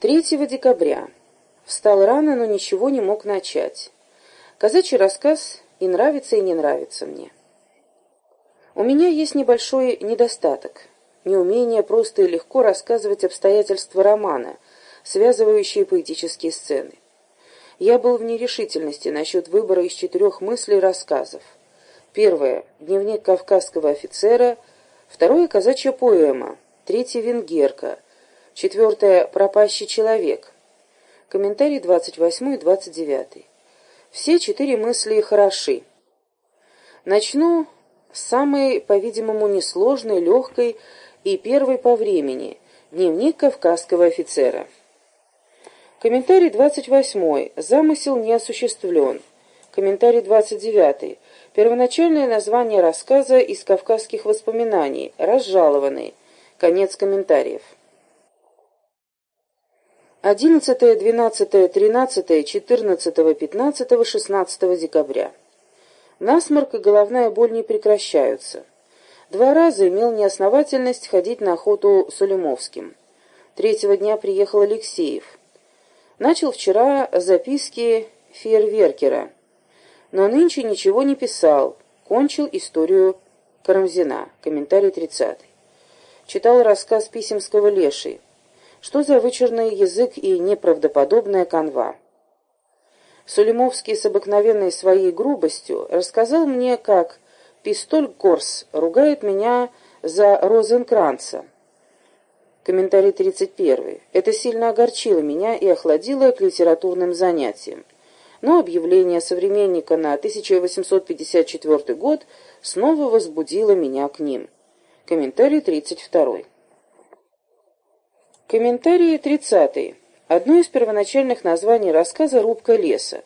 3 декабря. Встал рано, но ничего не мог начать. Казачий рассказ и нравится, и не нравится мне. У меня есть небольшой недостаток. Неумение просто и легко рассказывать обстоятельства романа, связывающие поэтические сцены. Я был в нерешительности насчет выбора из четырех мыслей рассказов. Первое — дневник кавказского офицера, второе — казачья поэма, третье — венгерка — Четвертое. Пропащий человек. Комментарий 28 и 29. Все четыре мысли хороши. Начну с самой, по-видимому, несложной, легкой и первой по времени. Дневник кавказского офицера. Комментарий 28. Замысел не осуществлен. Комментарий 29. Первоначальное название рассказа из кавказских воспоминаний. Разжалованный. Конец комментариев. 11, 12, 13, 14, 15, 16 декабря. Насморк и головная боль не прекращаются. Два раза имел неосновательность ходить на охоту с Улимовским. Третьего дня приехал Алексеев. Начал вчера записки фейерверкера, но нынче ничего не писал, кончил историю Карамзина, комментарий 30. Читал рассказ Писемского Леши. Что за вычурный язык и неправдоподобная канва? Сулимовский с обыкновенной своей грубостью рассказал мне, как пистоль Корс ругает меня за Розенкранца. Комментарий 31. Это сильно огорчило меня и охладило к литературным занятиям. Но объявление современника на 1854 год снова возбудило меня к ним. Комментарий 32. Комментарий 30. Одно из первоначальных названий рассказа «Рубка леса».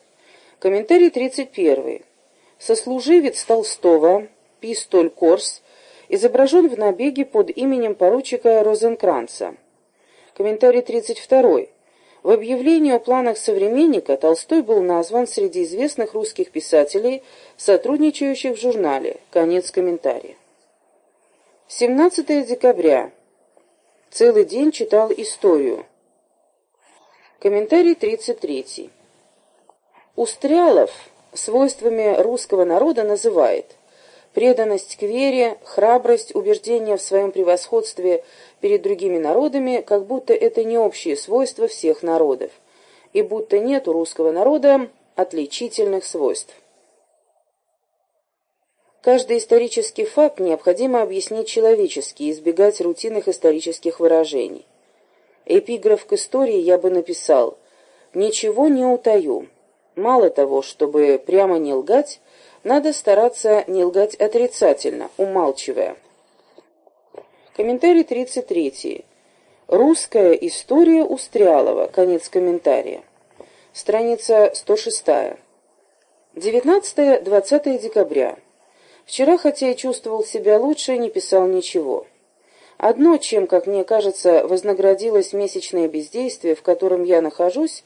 Комментарий 31. Сослуживец Толстого, Пистоль Корс, изображен в набеге под именем поручика Розенкранца. Комментарий 32. В объявлении о планах современника Толстой был назван среди известных русских писателей, сотрудничающих в журнале. Конец комментария. 17 декабря. Целый день читал историю. Комментарий 33. Устрялов свойствами русского народа называет преданность к вере, храбрость, убеждение в своем превосходстве перед другими народами, как будто это не общие свойства всех народов, и будто нет у русского народа отличительных свойств. Каждый исторический факт необходимо объяснить человечески избегать рутинных исторических выражений. Эпиграф к истории я бы написал «Ничего не утаю». Мало того, чтобы прямо не лгать, надо стараться не лгать отрицательно, умалчивая. Комментарий 33. Русская история Устрялова. Конец комментария. Страница 106. 19-20 декабря. Вчера, хотя и чувствовал себя лучше, не писал ничего. Одно, чем, как мне кажется, вознаградилось месячное бездействие, в котором я нахожусь,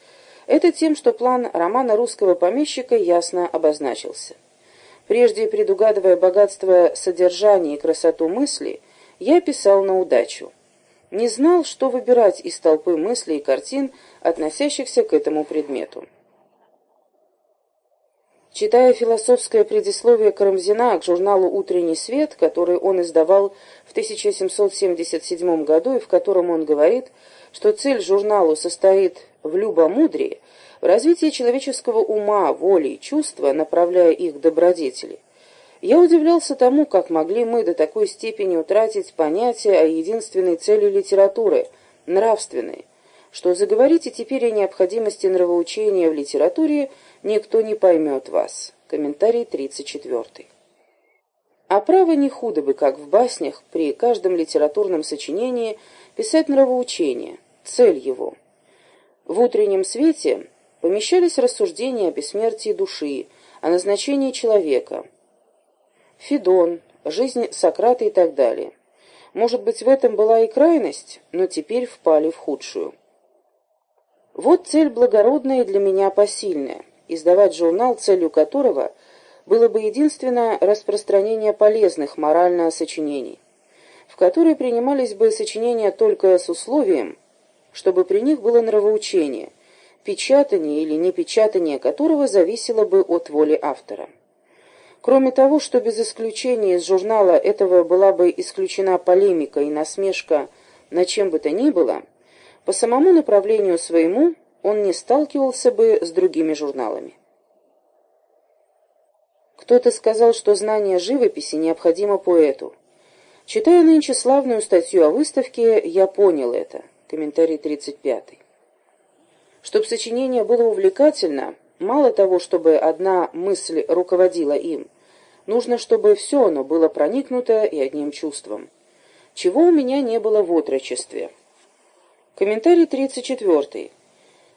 это тем, что план романа русского помещика ясно обозначился. Прежде предугадывая богатство содержания и красоту мысли, я писал на удачу. Не знал, что выбирать из толпы мыслей и картин, относящихся к этому предмету. Читая философское предисловие Карамзина к журналу «Утренний свет», который он издавал в 1777 году и в котором он говорит, что цель журналу состоит в любомудрии, в развитии человеческого ума, воли и чувства, направляя их добродетели, я удивлялся тому, как могли мы до такой степени утратить понятие о единственной цели литературы – нравственной, что заговорите теперь о необходимости нравоучения в литературе – никто не поймет вас. Комментарий 34. А право не худо бы, как в баснях, при каждом литературном сочинении писать нравоучение, цель его. В утреннем свете помещались рассуждения о бессмертии души, о назначении человека. Федон, жизнь Сократа и так далее. Может быть, в этом была и крайность, но теперь впали в худшую. Вот цель благородная и для меня посильная издавать журнал, целью которого было бы единственное распространение полезных морально сочинений, в которые принимались бы сочинения только с условием, чтобы при них было нравоучение, печатание или непечатание которого зависело бы от воли автора. Кроме того, что без исключения из журнала этого была бы исключена полемика и насмешка на чем бы то ни было, по самому направлению своему он не сталкивался бы с другими журналами. Кто-то сказал, что знание живописи необходимо поэту. Читая нынче славную статью о выставке, я понял это. Комментарий 35. Чтобы сочинение было увлекательно, мало того, чтобы одна мысль руководила им, нужно, чтобы все оно было проникнуто и одним чувством. Чего у меня не было в отрочестве. Комментарий 34.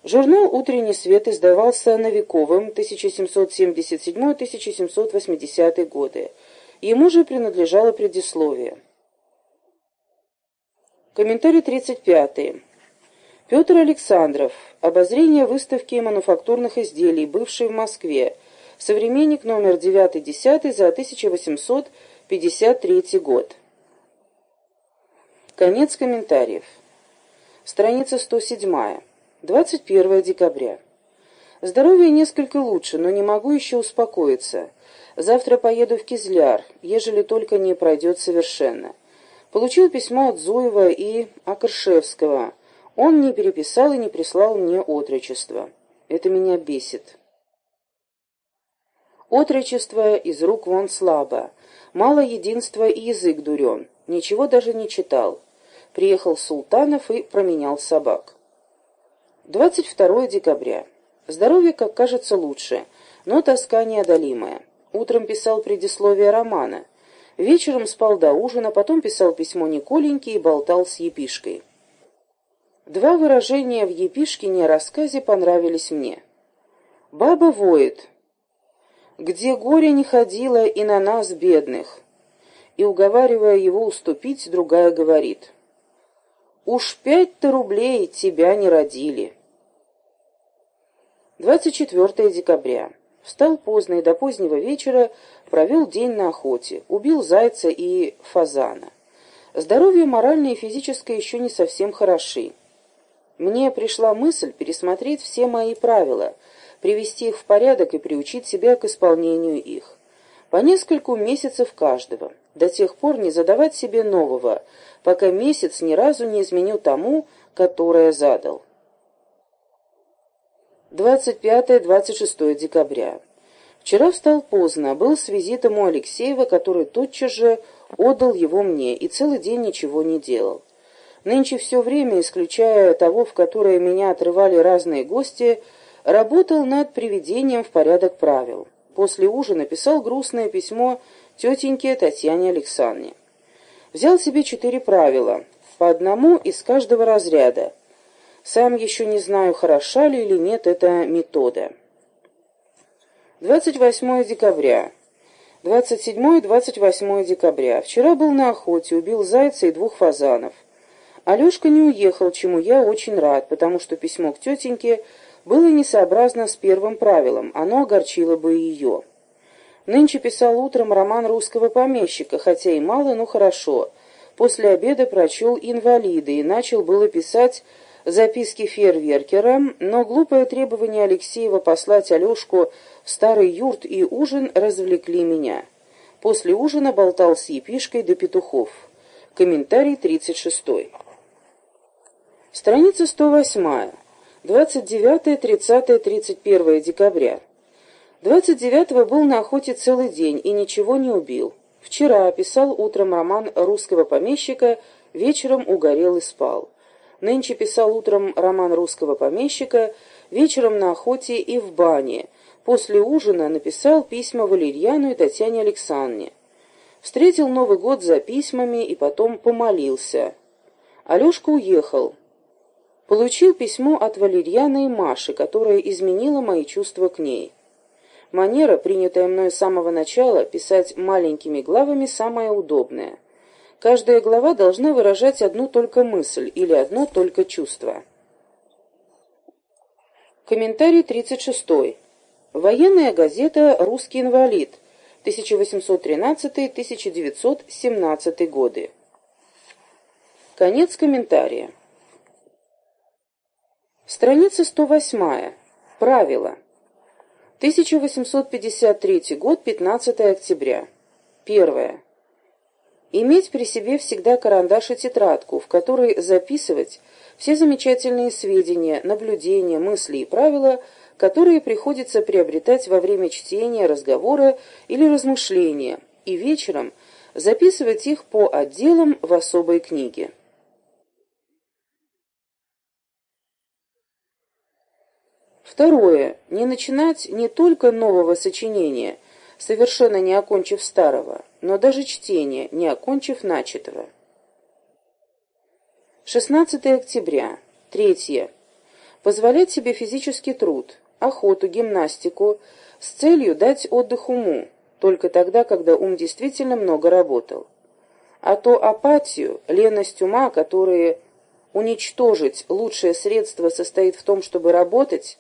Журнал «Утренний свет» издавался Новиковым 1777-1780 годы. Ему же принадлежало предисловие. Комментарий 35. Петр Александров. Обозрение выставки мануфактурных изделий, бывшей в Москве. Современник номер 9-10 за 1853 год. Конец комментариев. Страница 107. 21 декабря. Здоровье несколько лучше, но не могу еще успокоиться. Завтра поеду в Кизляр, ежели только не пройдет совершенно. Получил письмо от Зуева и Акаршевского. Он не переписал и не прислал мне отрочество. Это меня бесит. Отрочество из рук вон слабо. Мало единства и язык дурен. Ничего даже не читал. Приехал Султанов и променял собак. 22 декабря. Здоровье, как кажется, лучше, но тоска неодолимая. Утром писал предисловие романа. Вечером спал до ужина, потом писал письмо Николеньке и болтал с епишкой. Два выражения в епишкине рассказе понравились мне. «Баба воет, где горе не ходило и на нас, бедных». И, уговаривая его уступить, другая говорит. «Уж пять-то рублей тебя не родили». 24 декабря. Встал поздно и до позднего вечера провел день на охоте, убил зайца и фазана. Здоровье моральное и физическое еще не совсем хороши. Мне пришла мысль пересмотреть все мои правила, привести их в порядок и приучить себя к исполнению их. По нескольку месяцев каждого, до тех пор не задавать себе нового, пока месяц ни разу не изменю тому, которое задал. 25-26 декабря. Вчера встал поздно, был с визитом у Алексеева, который тотчас же отдал его мне, и целый день ничего не делал. Нынче все время, исключая того, в которое меня отрывали разные гости, работал над приведением в порядок правил. После ужина писал грустное письмо тетеньке Татьяне Александровне. Взял себе четыре правила, по одному из каждого разряда, сам еще не знаю, хороша ли или нет эта метода. 28 декабря. 27-28 декабря. Вчера был на охоте, убил зайца и двух фазанов. Алешка не уехал, чему я очень рад, потому что письмо к тетеньке было несообразно с первым правилом, оно огорчило бы ее. Нынче писал утром роман русского помещика, хотя и мало, но хорошо. После обеда прочел «Инвалиды» и начал было писать записки фейерверкера, но глупое требование Алексеева послать Алешку в старый юрт и ужин развлекли меня. После ужина болтал с епишкой до петухов. Комментарий 36. Страница 108. 29, 30, 31 декабря. 29 был на охоте целый день и ничего не убил. Вчера писал утром роман русского помещика, вечером угорел и спал. Нынче писал утром роман русского помещика, вечером на охоте и в бане. После ужина написал письма Валерьяну и Татьяне Александровне. Встретил Новый год за письмами и потом помолился. Алешка уехал. Получил письмо от Валерьяна и Маши, которое изменило мои чувства к ней. Манера, принятая мной с самого начала, писать маленькими главами, самая удобная – Каждая глава должна выражать одну только мысль или одно только чувство. Комментарий 36. Военная газета «Русский инвалид», 1813-1917 годы. Конец комментария. Страница 108. Правило. 1853 год, 15 октября. Первое. Иметь при себе всегда карандаш и тетрадку, в которой записывать все замечательные сведения, наблюдения, мысли и правила, которые приходится приобретать во время чтения, разговора или размышления, и вечером записывать их по отделам в особой книге. Второе. Не начинать не только нового сочинения, совершенно не окончив старого, но даже чтение, не окончив начатого. 16 октября. Третье. Позволять себе физический труд, охоту, гимнастику с целью дать отдых уму, только тогда, когда ум действительно много работал. А то апатию, леность ума, которые уничтожить лучшее средство состоит в том, чтобы работать,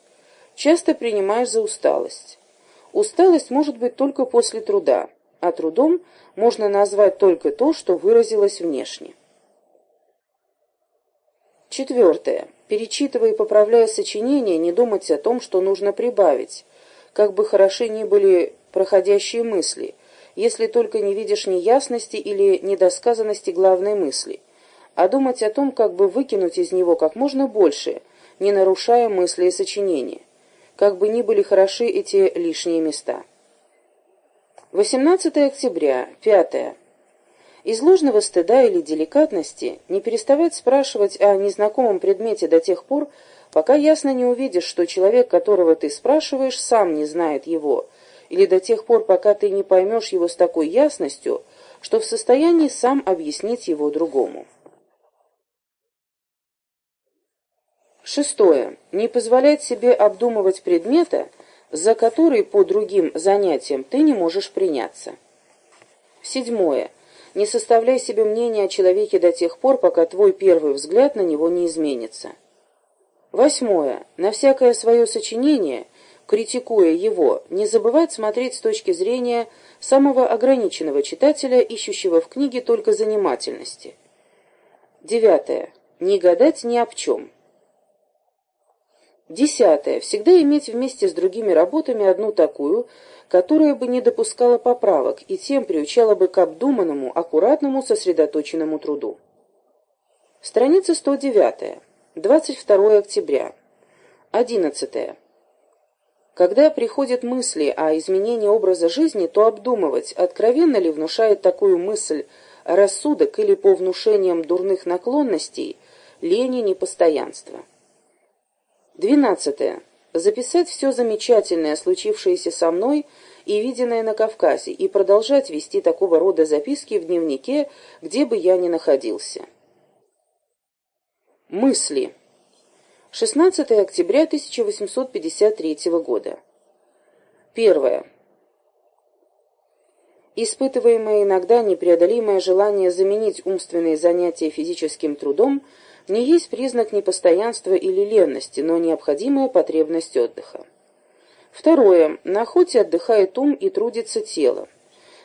часто принимаешь за усталость. Усталость может быть только после труда, а трудом можно назвать только то, что выразилось внешне. Четвертое. Перечитывая и поправляя сочинение, не думать о том, что нужно прибавить, как бы хороши ни были проходящие мысли, если только не видишь неясности или недосказанности главной мысли, а думать о том, как бы выкинуть из него как можно больше, не нарушая мысли и сочинения как бы ни были хороши эти лишние места. 18 октября, 5. Из ложного стыда или деликатности не переставать спрашивать о незнакомом предмете до тех пор, пока ясно не увидишь, что человек, которого ты спрашиваешь, сам не знает его, или до тех пор, пока ты не поймешь его с такой ясностью, что в состоянии сам объяснить его другому. Шестое. Не позволять себе обдумывать предмета, за который по другим занятиям ты не можешь приняться. Седьмое. Не составляй себе мнения о человеке до тех пор, пока твой первый взгляд на него не изменится. Восьмое. На всякое свое сочинение, критикуя его, не забывать смотреть с точки зрения самого ограниченного читателя, ищущего в книге только занимательности. Девятое. Не гадать ни об чем. Десятое. Всегда иметь вместе с другими работами одну такую, которая бы не допускала поправок и тем приучала бы к обдуманному, аккуратному, сосредоточенному труду. Страница 109. 22 октября. 11. Когда приходят мысли о изменении образа жизни, то обдумывать, откровенно ли внушает такую мысль рассудок или по внушениям дурных наклонностей, лени, непостоянства. Двенадцатое. Записать все замечательное, случившееся со мной и виденное на Кавказе, и продолжать вести такого рода записки в дневнике, где бы я ни находился. Мысли. 16 октября 1853 года. Первое. Испытываемое иногда непреодолимое желание заменить умственные занятия физическим трудом – не есть признак непостоянства или ленности, но необходимая потребность отдыха. Второе. На охоте отдыхает ум и трудится тело.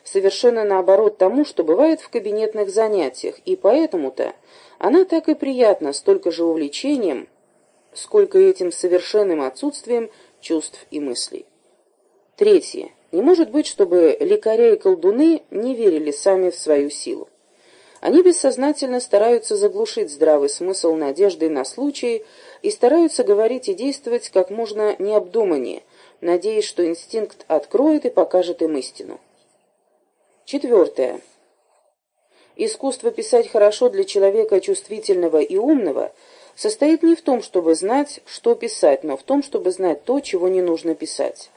Совершенно наоборот тому, что бывает в кабинетных занятиях, и поэтому-то она так и приятна столько же увлечением, сколько этим совершенным отсутствием чувств и мыслей. Третье. Не может быть, чтобы лекаря и колдуны не верили сами в свою силу. Они бессознательно стараются заглушить здравый смысл надеждой на случай и стараются говорить и действовать как можно необдуманнее, надеясь, что инстинкт откроет и покажет им истину. Четвертое. Искусство писать хорошо для человека чувствительного и умного состоит не в том, чтобы знать, что писать, но в том, чтобы знать то, чего не нужно писать.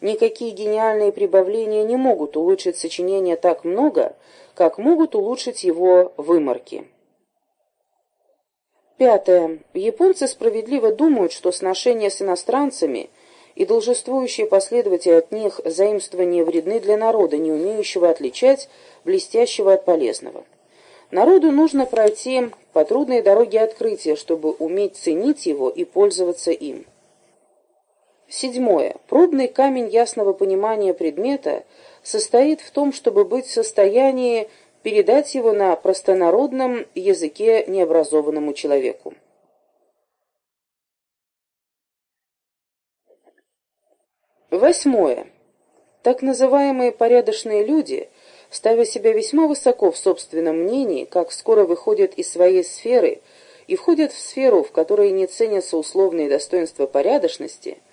Никакие гениальные прибавления не могут улучшить сочинение так много, как могут улучшить его выморки. Пятое. Японцы справедливо думают, что сношения с иностранцами и должествующие последователи от них заимствования вредны для народа, не умеющего отличать блестящего от полезного. Народу нужно пройти по трудной дороге открытия, чтобы уметь ценить его и пользоваться им. Седьмое. Пробный камень ясного понимания предмета состоит в том, чтобы быть в состоянии передать его на простонародном языке необразованному человеку. Восьмое. Так называемые порядочные люди, ставя себя весьма высоко в собственном мнении, как скоро выходят из своей сферы и входят в сферу, в которой не ценятся условные достоинства порядочности –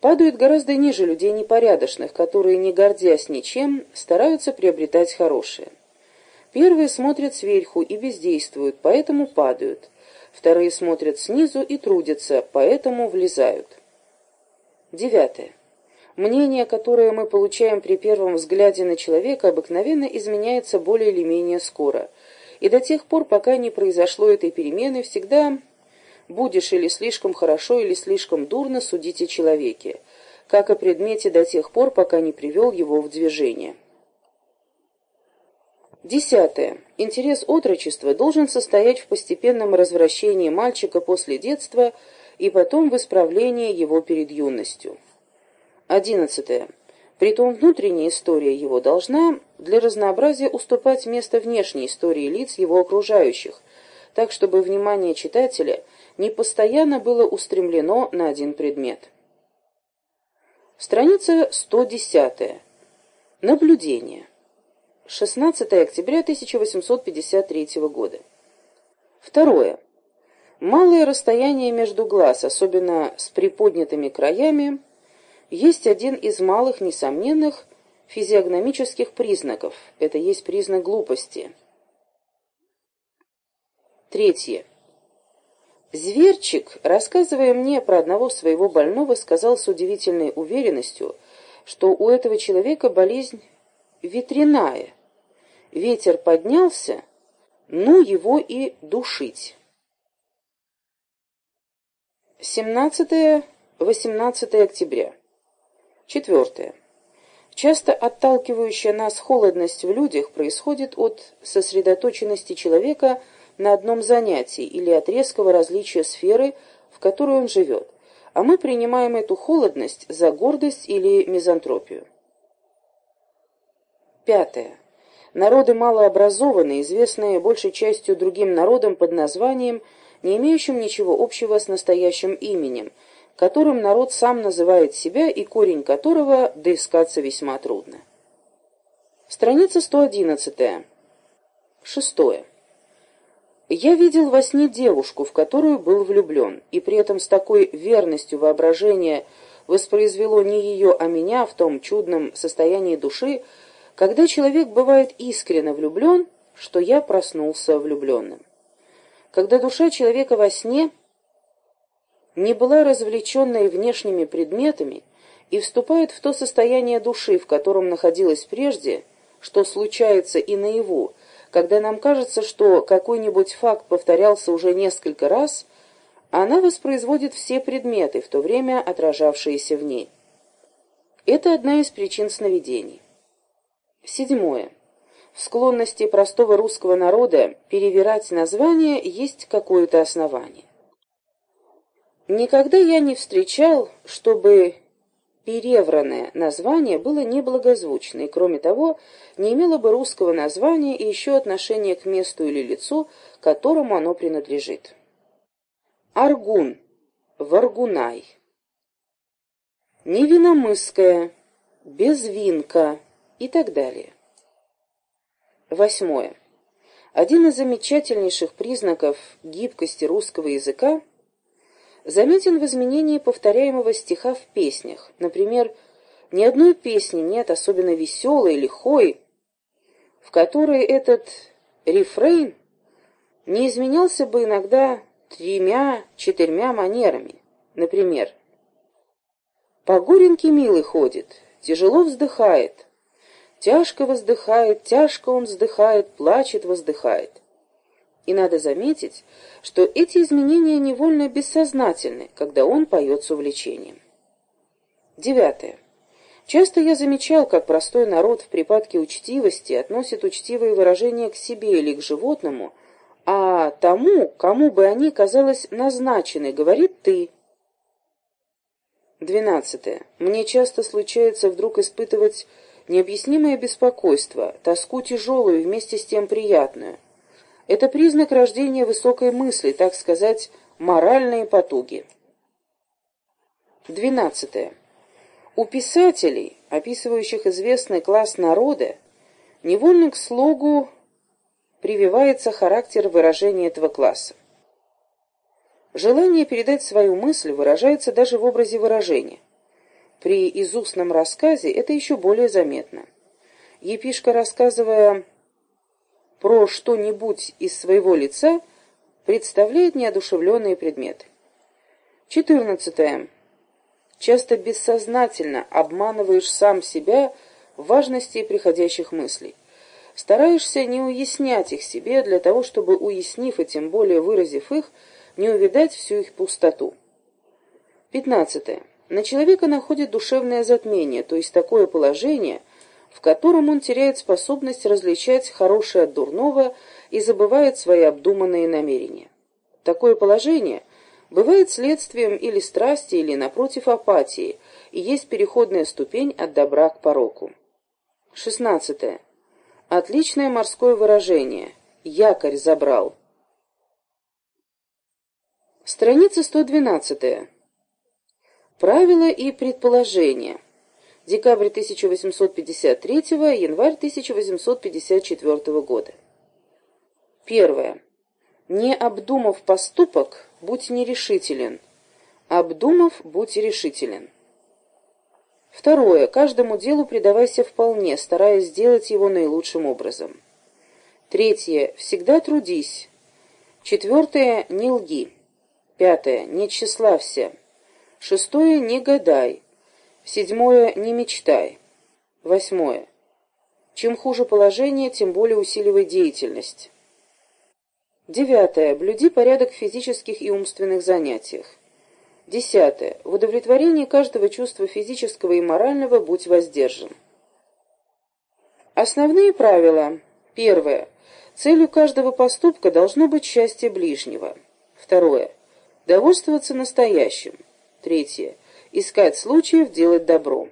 падают гораздо ниже людей непорядочных, которые, не гордясь ничем, стараются приобретать хорошее. Первые смотрят сверху и бездействуют, поэтому падают. Вторые смотрят снизу и трудятся, поэтому влезают. Девятое. Мнение, которое мы получаем при первом взгляде на человека, обыкновенно изменяется более или менее скоро. И до тех пор, пока не произошло этой перемены, всегда будешь или слишком хорошо, или слишком дурно судить о человеке, как о предмете до тех пор, пока не привел его в движение. Десятое. Интерес отрочества должен состоять в постепенном развращении мальчика после детства и потом в исправлении его перед юностью. Одиннадцатое. Притом внутренняя история его должна для разнообразия уступать место внешней истории лиц его окружающих, так чтобы внимание читателя не постоянно было устремлено на один предмет. Страница 110. Наблюдение. 16 октября 1853 года. Второе. Малое расстояние между глаз, особенно с приподнятыми краями, есть один из малых несомненных физиогномических признаков. Это есть признак глупости. Третье. Зверчик, рассказывая мне про одного своего больного, сказал с удивительной уверенностью, что у этого человека болезнь ветряная. Ветер поднялся, ну его и душить. 17-18 октября. Четвертое. Часто отталкивающая нас холодность в людях происходит от сосредоточенности человека на одном занятии или от резкого различия сферы, в которой он живет, а мы принимаем эту холодность за гордость или мизантропию. Пятое. Народы малообразованные, известные большей частью другим народам под названием, не имеющим ничего общего с настоящим именем – которым народ сам называет себя и корень которого доискаться весьма трудно. Страница 111. Шестое. Я видел во сне девушку, в которую был влюблен, и при этом с такой верностью воображения воспроизвело не ее, а меня в том чудном состоянии души, когда человек бывает искренне влюблен, что я проснулся влюбленным. Когда душа человека во сне – не была развлеченной внешними предметами и вступает в то состояние души, в котором находилась прежде, что случается и наяву, когда нам кажется, что какой-нибудь факт повторялся уже несколько раз, она воспроизводит все предметы, в то время отражавшиеся в ней. Это одна из причин сновидений. Седьмое. В склонности простого русского народа перевирать названия есть какое-то основание. Никогда я не встречал, чтобы перевранное название было неблагозвучно, и, кроме того, не имело бы русского названия и еще отношения к месту или лицу, которому оно принадлежит. Аргун, Варгунай. Невиномысская, Безвинка и так далее. Восьмое. Один из замечательнейших признаков гибкости русского языка – заметен в изменении повторяемого стиха в песнях. Например, ни одной песни нет особенно веселой, лихой, в которой этот рефрейн не изменялся бы иногда тремя-четырьмя манерами. Например, «По милый ходит, тяжело вздыхает, тяжко воздыхает, тяжко он вздыхает, плачет, воздыхает». И надо заметить, что эти изменения невольно бессознательны, когда он поет с увлечением. Девятое. Часто я замечал, как простой народ в припадке учтивости относит учтивые выражения к себе или к животному, а тому, кому бы они, казалось, назначены, говорит «ты». Двенадцатое. Мне часто случается вдруг испытывать необъяснимое беспокойство, тоску тяжелую и вместе с тем приятную. Это признак рождения высокой мысли, так сказать, моральные потуги. Двенадцатое. У писателей, описывающих известный класс народа, невольно к слогу прививается характер выражения этого класса. Желание передать свою мысль выражается даже в образе выражения. При изустном рассказе это еще более заметно. Епишка, рассказывая про что-нибудь из своего лица, представляет неодушевленные предметы. 14. Часто бессознательно обманываешь сам себя в важности приходящих мыслей. Стараешься не уяснять их себе для того, чтобы, уяснив и тем более выразив их, не увидать всю их пустоту. 15. На человека находит душевное затмение, то есть такое положение, в котором он теряет способность различать хорошее от дурного и забывает свои обдуманные намерения. Такое положение бывает следствием или страсти, или, напротив, апатии, и есть переходная ступень от добра к пороку. 16. Отличное морское выражение. Якорь забрал. Страница 112. Правила и предположения. Декабрь 1853, январь 1854 года. Первое. Не обдумав поступок, будь нерешителен. Обдумав, будь решителен. Второе. Каждому делу предавайся вполне, стараясь сделать его наилучшим образом. Третье. Всегда трудись. Четвертое. Не лги. Пятое. Не тщеславься. Шестое. Не гадай. Седьмое. Не мечтай. Восьмое. Чем хуже положение, тем более усиливай деятельность. Девятое. Блюди порядок в физических и умственных занятиях. Десятое. В удовлетворении каждого чувства физического и морального будь воздержан. Основные правила. Первое. Целью каждого поступка должно быть счастье ближнего. Второе. Довольствоваться настоящим. Третье. Искать случаев делать добро.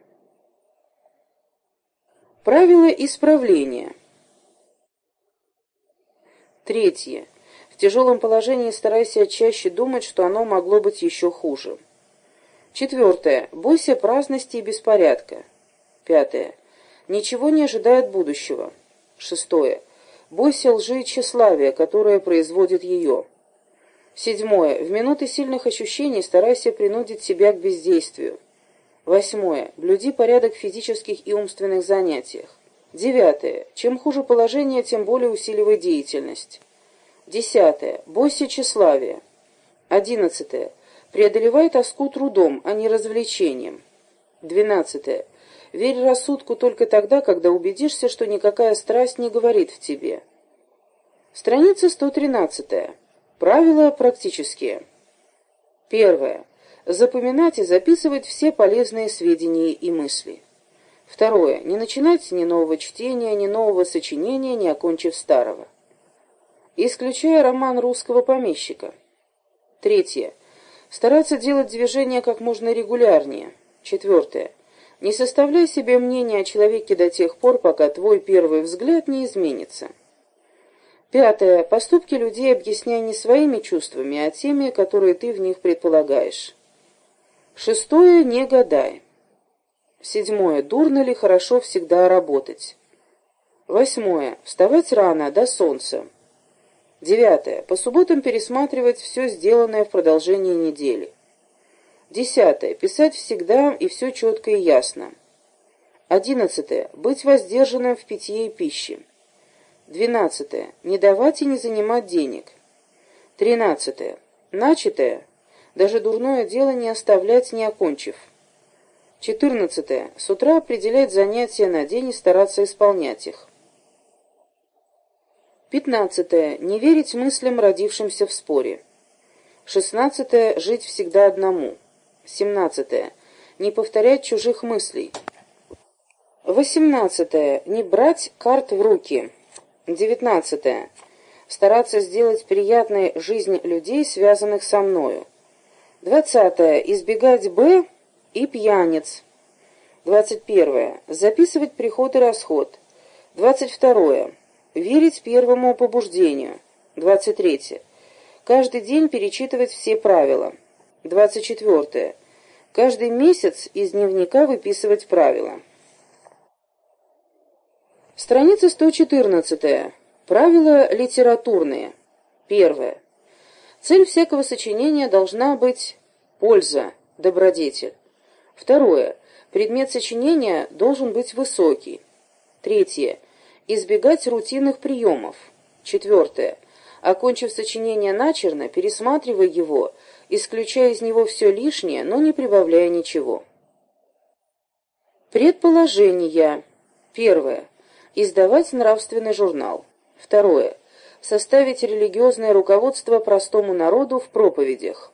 Правила исправления. Третье. В тяжелом положении старайся чаще думать, что оно могло быть еще хуже. Четвертое. Бойся праздности и беспорядка. Пятое. Ничего не ожидай от будущего. Шестое. Бойся лжи и тщеславия, которое производит ее. Седьмое. В минуты сильных ощущений старайся принудить себя к бездействию. Восьмое. Блюди порядок в физических и умственных занятиях. Девятое. Чем хуже положение, тем более усиливай деятельность. Десятое. Бойся тщеславия. Одиннадцатое. Преодолевай тоску трудом, а не развлечением. Двенадцатое. Верь рассудку только тогда, когда убедишься, что никакая страсть не говорит в тебе. Страница 113. Правила практические. Первое. Запоминать и записывать все полезные сведения и мысли. Второе. Не начинать ни нового чтения, ни нового сочинения, не окончив старого исключая роман русского помещика. Третье. Стараться делать движения как можно регулярнее. Четвертое. Не составляй себе мнения о человеке до тех пор, пока твой первый взгляд не изменится. Пятое. Поступки людей объясняй не своими чувствами, а теми, которые ты в них предполагаешь. Шестое. Не гадай. Седьмое. Дурно ли хорошо всегда работать. Восьмое. Вставать рано, до солнца. Девятое. По субботам пересматривать все сделанное в продолжении недели. Десятое. Писать всегда и все четко и ясно. Одиннадцатое. Быть воздержанным в питье и пище. Двенадцатое. Не давать и не занимать денег. Тринадцатое. Начатое. Даже дурное дело не оставлять, не окончив. Четырнадцатое. С утра определять занятия на день и стараться исполнять их. Пятнадцатое. Не верить мыслям, родившимся в споре. Шестнадцатое. Жить всегда одному. Семнадцатое. Не повторять чужих мыслей. Восемнадцатое. Не брать карт в руки. Девятнадцатое. Стараться сделать приятной жизнь людей, связанных со мною. Двадцатое. Избегать «Б» и пьяниц. Двадцать первое. Записывать приход и расход. Двадцать второе. Верить первому побуждению. 23. Каждый день перечитывать все правила. 24. Каждый месяц из дневника выписывать правила. Страница 114. Правила литературные. Первое. Цель всякого сочинения должна быть польза, добродетель. Второе. Предмет сочинения должен быть высокий. Третье. Избегать рутинных приемов. Четвертое. Окончив сочинение начерно, пересматривая его, исключая из него все лишнее, но не прибавляя ничего. Предположения. Первое. Издавать нравственный журнал. Второе. Составить религиозное руководство простому народу в проповедях.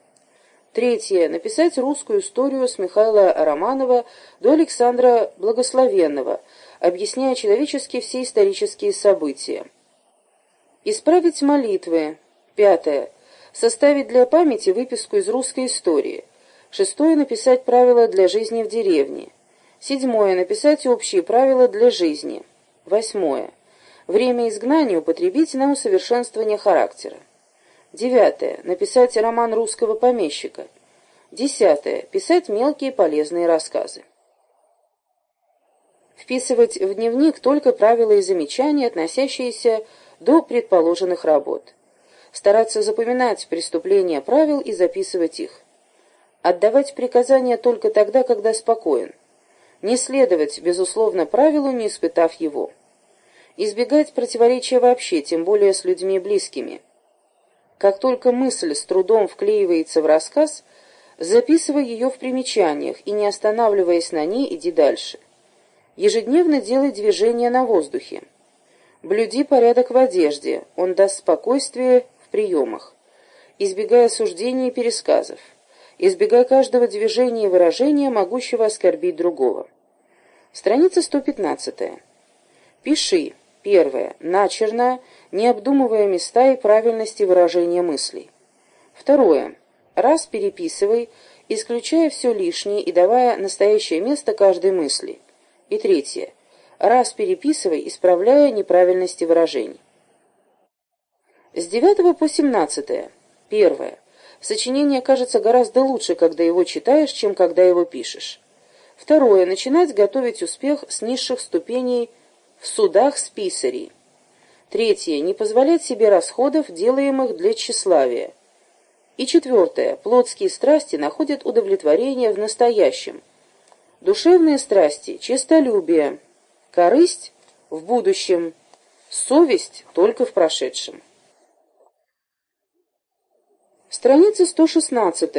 Третье. Написать русскую историю с Михаила Романова до Александра Благословенного, объясняя человечески все исторические события. Исправить молитвы. Пятое. Составить для памяти выписку из русской истории. Шестое. Написать правила для жизни в деревне. Седьмое. Написать общие правила для жизни. Восьмое. Время изгнания употребить на усовершенствование характера. Девятое. Написать роман русского помещика. Десятое. Писать мелкие полезные рассказы. Вписывать в дневник только правила и замечания, относящиеся до предположенных работ. Стараться запоминать преступления правил и записывать их. Отдавать приказания только тогда, когда спокоен. Не следовать, безусловно, правилу, не испытав его. Избегать противоречия вообще, тем более с людьми близкими. Как только мысль с трудом вклеивается в рассказ, записывай ее в примечаниях и, не останавливаясь на ней, иди дальше. Ежедневно делай движения на воздухе. Блюди порядок в одежде, он даст спокойствие в приемах. Избегай осуждений и пересказов. Избегай каждого движения и выражения, могущего оскорбить другого. Страница 115. Пиши. Первое. Начерно, не обдумывая места и правильности выражения мыслей. Второе. Раз переписывай, исключая все лишнее и давая настоящее место каждой мысли. И третье раз переписывай, исправляя неправильности выражений. С 9 по 17. Первое. Сочинение кажется гораздо лучше, когда его читаешь, чем когда его пишешь. Второе. Начинать готовить успех с низших ступеней в судах с писарей. Третье. Не позволять себе расходов, делаемых для тщеславия. И четвертое. Плотские страсти находят удовлетворение в настоящем. Душевные страсти, честолюбие, Корысть в будущем, совесть только в прошедшем. Страница 116.